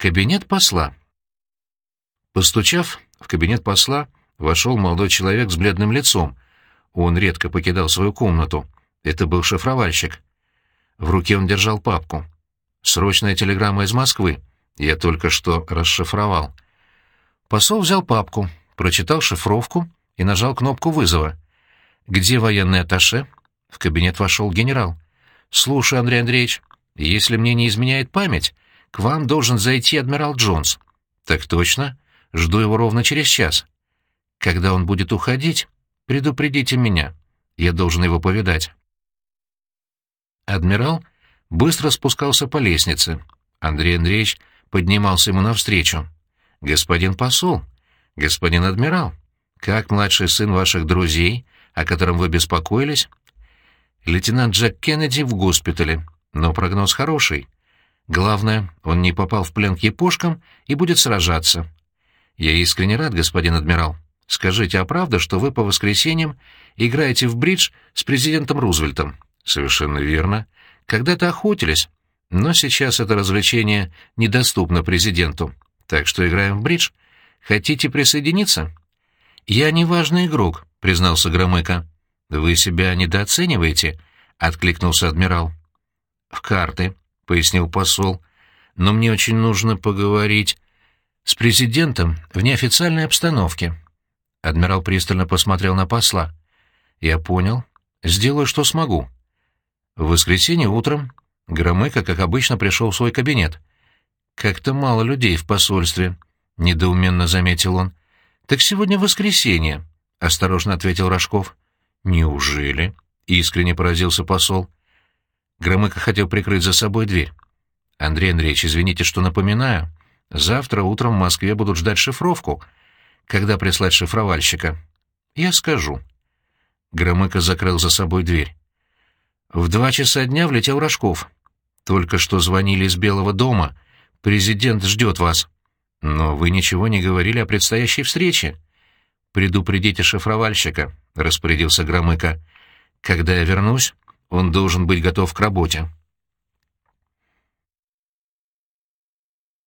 Кабинет посла. Постучав в кабинет посла, вошел молодой человек с бледным лицом. Он редко покидал свою комнату. Это был шифровальщик. В руке он держал папку. «Срочная телеграмма из Москвы. Я только что расшифровал». Посол взял папку, прочитал шифровку и нажал кнопку вызова. «Где военный атташе?» В кабинет вошел генерал. «Слушай, Андрей Андреевич, если мне не изменяет память, к вам должен зайти адмирал Джонс. Так точно. Жду его ровно через час. Когда он будет уходить, предупредите меня. Я должен его повидать. Адмирал быстро спускался по лестнице. Андрей Андреевич поднимался ему навстречу. «Господин посол, господин адмирал, как младший сын ваших друзей, о котором вы беспокоились?» «Лейтенант Джек Кеннеди в госпитале, но прогноз хороший. Главное, он не попал в плен к япошкам и будет сражаться. Я искренне рад, господин адмирал. Скажите, а правда, что вы по воскресеньям играете в бридж с президентом Рузвельтом? Совершенно верно. Когда-то охотились, но сейчас это развлечение недоступно президенту. Так что играем в бридж. Хотите присоединиться? Я не важный игрок, признался Громыко. Вы себя недооцениваете, откликнулся адмирал. В карты, пояснил посол. «Но мне очень нужно поговорить с президентом в неофициальной обстановке». Адмирал пристально посмотрел на посла. «Я понял. Сделаю, что смогу». В воскресенье утром Громыко, как обычно, пришел в свой кабинет. «Как-то мало людей в посольстве», — недоуменно заметил он. «Так сегодня воскресенье», — осторожно ответил Рожков. «Неужели?» — искренне поразился посол. Громыко хотел прикрыть за собой дверь. «Андрей Андреевич, извините, что напоминаю. Завтра утром в Москве будут ждать шифровку. Когда прислать шифровальщика?» «Я скажу». Громыко закрыл за собой дверь. В два часа дня влетел Рожков. «Только что звонили из Белого дома. Президент ждет вас. Но вы ничего не говорили о предстоящей встрече». «Предупредите шифровальщика», — распорядился Громыко. «Когда я вернусь, он должен быть готов к работе.